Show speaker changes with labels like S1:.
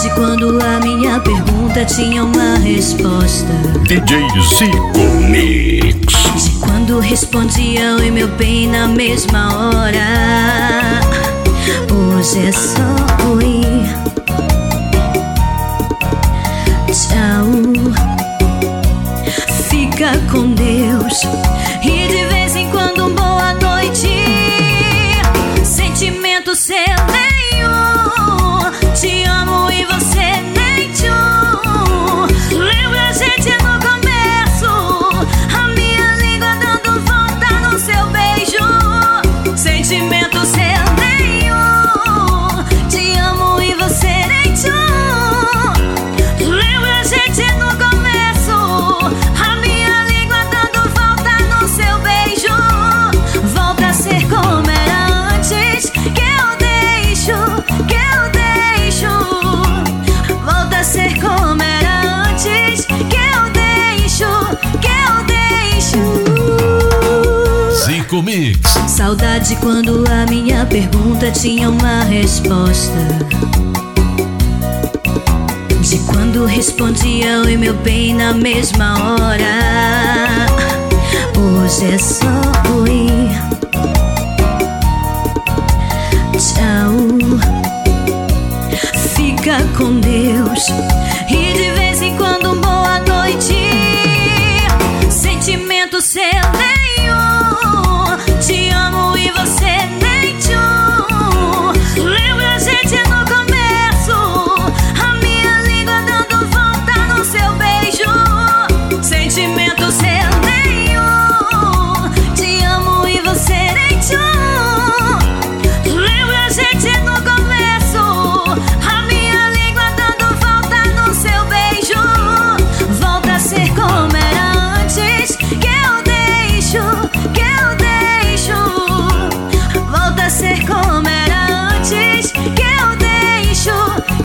S1: a minha pergunta tinha uma resposta.
S2: DJ Zico Mix.
S1: De quando respondia oi meu bem na mesma hora. Hoje é só oi. Saudade quando a minha pergunta tinha uma resposta. De quando respondia oi meu bem na mesma hora. Hoje é só oi. Tchau. Fica com Deus. E